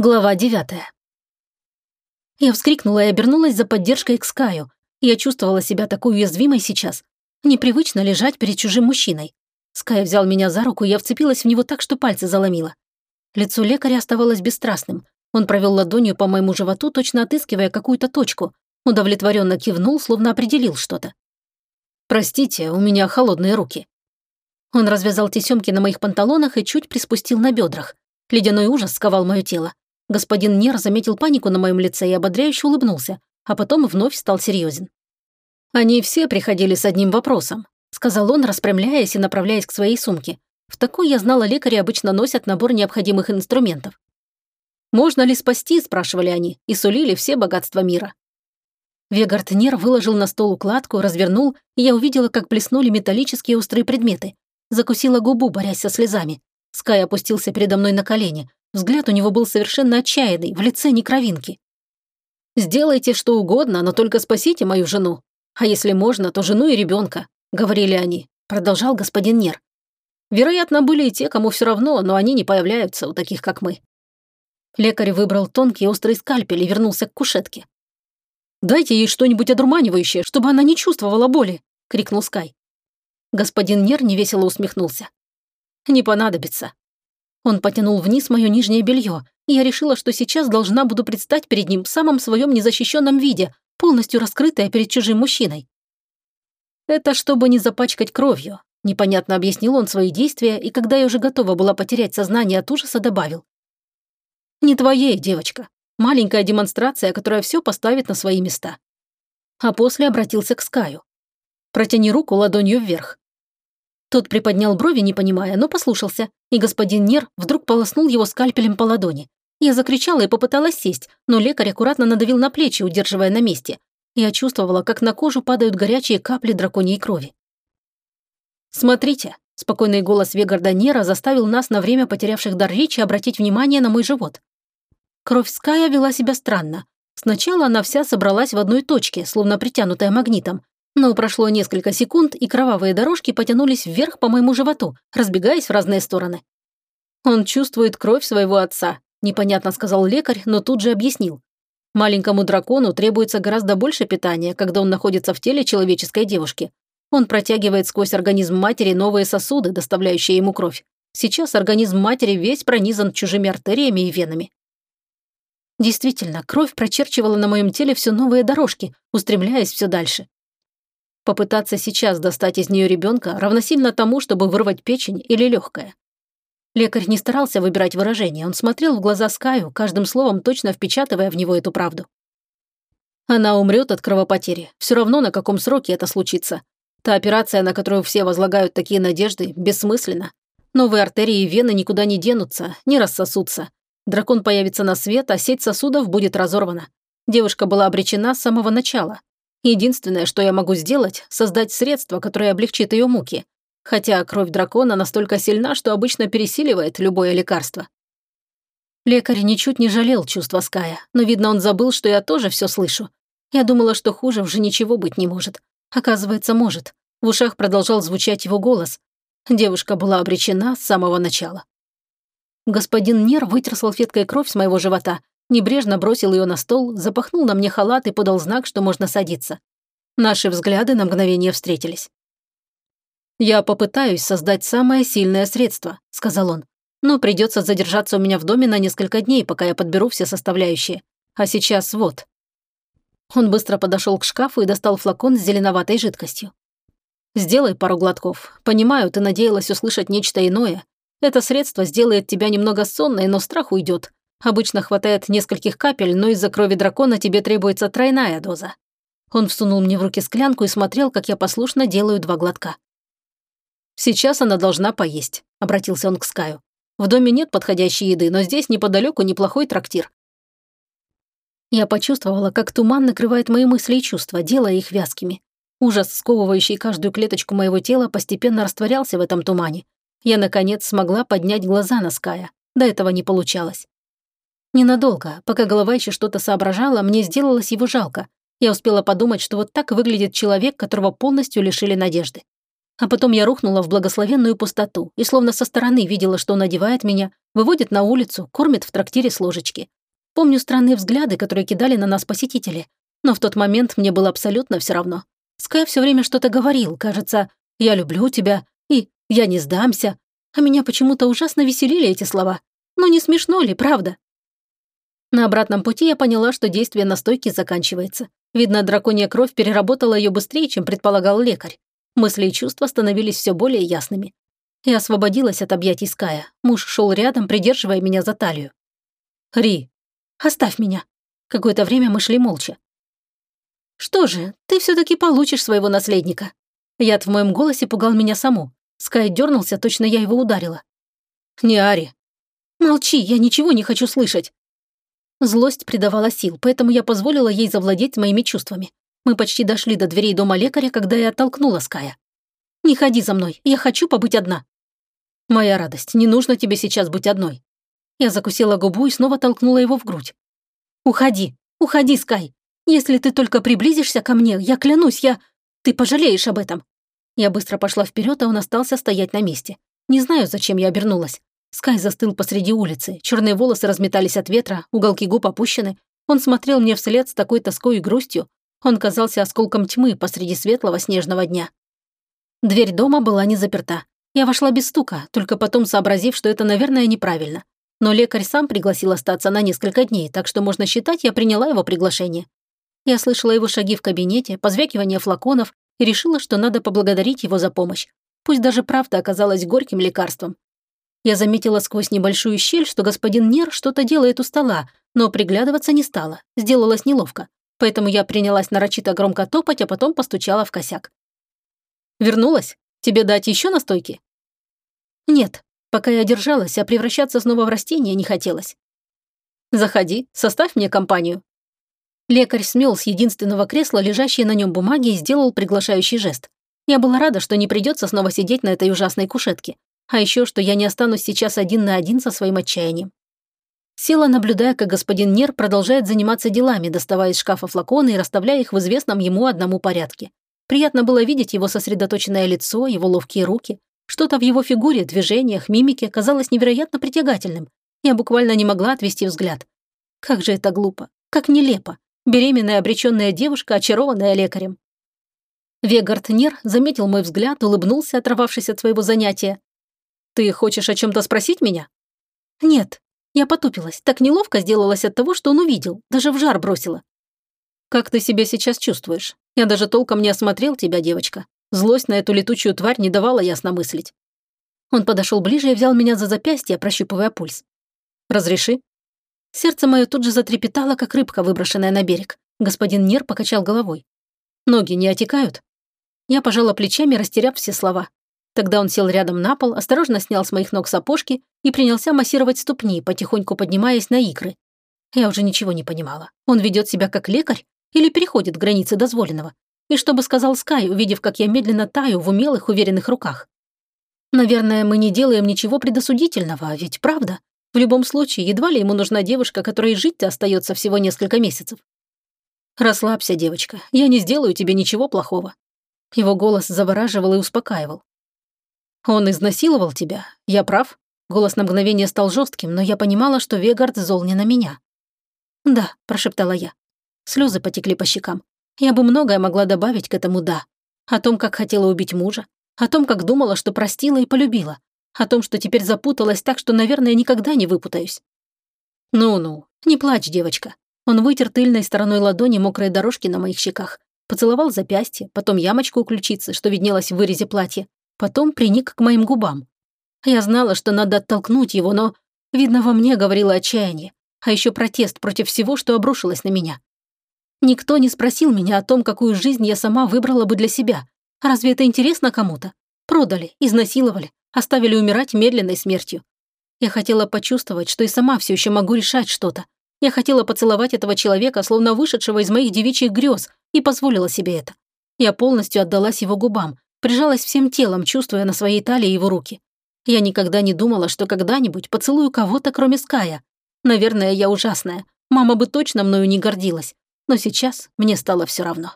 Глава девятая. Я вскрикнула и обернулась за поддержкой к Скаю. Я чувствовала себя такой уязвимой сейчас. Непривычно лежать перед чужим мужчиной. Скай взял меня за руку, и я вцепилась в него так, что пальцы заломила. Лицо лекаря оставалось бесстрастным. Он провел ладонью по моему животу, точно отыскивая какую-то точку. Удовлетворенно кивнул, словно определил что-то. «Простите, у меня холодные руки». Он развязал тесемки на моих панталонах и чуть приспустил на бедрах. Ледяной ужас сковал мое тело. Господин Нер заметил панику на моем лице и ободряюще улыбнулся, а потом вновь стал серьезен. «Они все приходили с одним вопросом», — сказал он, распрямляясь и направляясь к своей сумке. В такой, я знала, лекари обычно носят набор необходимых инструментов. «Можно ли спасти?» – спрашивали они, и сулили все богатства мира. Вегард Нер выложил на стол укладку, развернул, и я увидела, как блеснули металлические острые предметы. Закусила губу, борясь со слезами. Скай опустился передо мной на колени. Взгляд у него был совершенно отчаянный, в лице не кровинки. «Сделайте что угодно, но только спасите мою жену. А если можно, то жену и ребенка», — говорили они, — продолжал господин Нер. «Вероятно, были и те, кому все равно, но они не появляются у таких, как мы». Лекарь выбрал тонкий острый скальпель и вернулся к кушетке. «Дайте ей что-нибудь одурманивающее, чтобы она не чувствовала боли!» — крикнул Скай. Господин Нер невесело усмехнулся. «Не понадобится. Он потянул вниз мое нижнее белье, и я решила, что сейчас должна буду предстать перед ним в самом своем незащищенном виде, полностью раскрытая перед чужим мужчиной. Это чтобы не запачкать кровью. Непонятно объяснил он свои действия, и когда я уже готова была потерять сознание от ужаса, добавил. «Не твоей, девочка. Маленькая демонстрация, которая все поставит на свои места». А после обратился к Скаю. «Протяни руку ладонью вверх. Тот приподнял брови, не понимая, но послушался, и господин Нер вдруг полоснул его скальпелем по ладони. Я закричала и попыталась сесть, но лекарь аккуратно надавил на плечи, удерживая на месте. Я чувствовала, как на кожу падают горячие капли драконьей крови. «Смотрите», – спокойный голос Вегарда Нера заставил нас на время потерявших дар речи обратить внимание на мой живот. Кровь Ская вела себя странно. Сначала она вся собралась в одной точке, словно притянутая магнитом, но прошло несколько секунд, и кровавые дорожки потянулись вверх по моему животу, разбегаясь в разные стороны. «Он чувствует кровь своего отца», – непонятно сказал лекарь, но тут же объяснил. Маленькому дракону требуется гораздо больше питания, когда он находится в теле человеческой девушки. Он протягивает сквозь организм матери новые сосуды, доставляющие ему кровь. Сейчас организм матери весь пронизан чужими артериями и венами. Действительно, кровь прочерчивала на моем теле все новые дорожки, устремляясь все дальше. Попытаться сейчас достать из нее ребенка равносильно тому, чтобы вырвать печень или легкое. Лекарь не старался выбирать выражение, он смотрел в глаза Скаю, каждым словом точно впечатывая в него эту правду. Она умрет от кровопотери, все равно на каком сроке это случится. Та операция, на которую все возлагают такие надежды, бессмысленна. Новые артерии и вены никуда не денутся, не рассосутся. Дракон появится на свет, а сеть сосудов будет разорвана. Девушка была обречена с самого начала. Единственное, что я могу сделать, создать средство, которое облегчит ее муки. Хотя кровь дракона настолько сильна, что обычно пересиливает любое лекарство. Лекарь ничуть не жалел чувства Ская, но, видно, он забыл, что я тоже все слышу. Я думала, что хуже уже ничего быть не может. Оказывается, может. В ушах продолжал звучать его голос. Девушка была обречена с самого начала. Господин Нер вытер салфеткой кровь с моего живота Небрежно бросил ее на стол, запахнул на мне халат и подал знак, что можно садиться. Наши взгляды на мгновение встретились. «Я попытаюсь создать самое сильное средство», — сказал он. «Но придется задержаться у меня в доме на несколько дней, пока я подберу все составляющие. А сейчас вот». Он быстро подошел к шкафу и достал флакон с зеленоватой жидкостью. «Сделай пару глотков. Понимаю, ты надеялась услышать нечто иное. Это средство сделает тебя немного сонной, но страх уйдет. Обычно хватает нескольких капель, но из-за крови дракона тебе требуется тройная доза. Он всунул мне в руки склянку и смотрел, как я послушно делаю два глотка. «Сейчас она должна поесть», — обратился он к Скаю. «В доме нет подходящей еды, но здесь неподалеку неплохой трактир». Я почувствовала, как туман накрывает мои мысли и чувства, делая их вязкими. Ужас, сковывающий каждую клеточку моего тела, постепенно растворялся в этом тумане. Я, наконец, смогла поднять глаза на Ская. До этого не получалось. Ненадолго, пока голова еще что-то соображала, мне сделалось его жалко. Я успела подумать, что вот так выглядит человек, которого полностью лишили надежды. А потом я рухнула в благословенную пустоту и словно со стороны видела, что он одевает меня, выводит на улицу, кормит в трактире с ложечки. Помню странные взгляды, которые кидали на нас посетители, но в тот момент мне было абсолютно все равно. Скай все время что-то говорил, кажется, «я люблю тебя» и «я не сдамся», а меня почему-то ужасно веселили эти слова. Ну не смешно ли, правда? На обратном пути я поняла, что действие настойки заканчивается. Видно, драконья кровь переработала ее быстрее, чем предполагал лекарь. Мысли и чувства становились все более ясными. Я освободилась от объятий Ская. Муж шел рядом, придерживая меня за талию. «Ри, оставь меня». Какое-то время мы шли молча. «Что же, ты все таки получишь своего наследника». Яд в моем голосе пугал меня саму. Скай дернулся, точно я его ударила. «Не Ари». «Молчи, я ничего не хочу слышать». Злость придавала сил, поэтому я позволила ей завладеть моими чувствами. Мы почти дошли до дверей дома лекаря, когда я оттолкнула Ская. «Не ходи за мной, я хочу побыть одна». «Моя радость, не нужно тебе сейчас быть одной». Я закусила губу и снова толкнула его в грудь. «Уходи, уходи, Скай. Если ты только приблизишься ко мне, я клянусь, я... Ты пожалеешь об этом». Я быстро пошла вперед, а он остался стоять на месте. Не знаю, зачем я обернулась. Скай застыл посреди улицы, черные волосы разметались от ветра, уголки губ опущены. Он смотрел мне вслед с такой тоской и грустью. Он казался осколком тьмы посреди светлого снежного дня. Дверь дома была не заперта. Я вошла без стука, только потом сообразив, что это, наверное, неправильно. Но лекарь сам пригласил остаться на несколько дней, так что можно считать, я приняла его приглашение. Я слышала его шаги в кабинете, позвякивание флаконов и решила, что надо поблагодарить его за помощь. Пусть даже правда оказалась горьким лекарством. Я заметила сквозь небольшую щель, что господин Нер что-то делает у стола, но приглядываться не стала, сделалось неловко. Поэтому я принялась нарочито громко топать, а потом постучала в косяк. «Вернулась? Тебе дать еще настойки?» «Нет, пока я держалась, а превращаться снова в растение не хотелось». «Заходи, составь мне компанию». Лекарь смел с единственного кресла лежащие на нем бумаги и сделал приглашающий жест. Я была рада, что не придется снова сидеть на этой ужасной кушетке. А еще, что я не останусь сейчас один на один со своим отчаянием. Села, наблюдая, как господин Нер продолжает заниматься делами, доставая из шкафа флаконы и расставляя их в известном ему одному порядке. Приятно было видеть его сосредоточенное лицо, его ловкие руки. Что-то в его фигуре, движениях, мимике казалось невероятно притягательным. Я буквально не могла отвести взгляд. Как же это глупо, как нелепо. Беременная обреченная девушка, очарованная лекарем. Вегард Нер заметил мой взгляд, улыбнулся, оторвавшись от своего занятия, «Ты хочешь о чем-то спросить меня?» «Нет». Я потупилась, так неловко сделалась от того, что он увидел, даже в жар бросила. «Как ты себя сейчас чувствуешь? Я даже толком не осмотрел тебя, девочка. Злость на эту летучую тварь не давала ясно мыслить». Он подошел ближе и взял меня за запястье, прощупывая пульс. «Разреши?» Сердце мое тут же затрепетало, как рыбка, выброшенная на берег. Господин Нер покачал головой. «Ноги не отекают?» Я пожала плечами, растеряв все слова. Тогда он сел рядом на пол, осторожно снял с моих ног сапожки и принялся массировать ступни, потихоньку поднимаясь на икры. Я уже ничего не понимала. Он ведет себя как лекарь или переходит границы дозволенного? И что бы сказал Скай, увидев, как я медленно таю в умелых, уверенных руках? Наверное, мы не делаем ничего предосудительного, ведь правда? В любом случае, едва ли ему нужна девушка, которой жить-то остается всего несколько месяцев. «Расслабься, девочка, я не сделаю тебе ничего плохого». Его голос завораживал и успокаивал. «Он изнасиловал тебя? Я прав?» Голос на мгновение стал жестким, но я понимала, что Вегард зол не на меня. «Да», – прошептала я. Слезы потекли по щекам. Я бы многое могла добавить к этому «да». О том, как хотела убить мужа, о том, как думала, что простила и полюбила, о том, что теперь запуталась так, что, наверное, никогда не выпутаюсь. «Ну-ну, не плачь, девочка». Он вытер тыльной стороной ладони мокрые дорожки на моих щеках, поцеловал запястье, потом ямочку у ключицы, что виднелась в вырезе платья, Потом приник к моим губам. Я знала, что надо оттолкнуть его, но, видно, во мне говорило отчаяние, а еще протест против всего, что обрушилось на меня. Никто не спросил меня о том, какую жизнь я сама выбрала бы для себя. Разве это интересно кому-то? Продали, изнасиловали, оставили умирать медленной смертью. Я хотела почувствовать, что и сама все еще могу решать что-то. Я хотела поцеловать этого человека, словно вышедшего из моих девичьих грез, и позволила себе это. Я полностью отдалась его губам, Прижалась всем телом, чувствуя на своей талии его руки. Я никогда не думала, что когда-нибудь поцелую кого-то, кроме Ская. Наверное, я ужасная. Мама бы точно мною не гордилась. Но сейчас мне стало все равно.